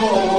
Oh.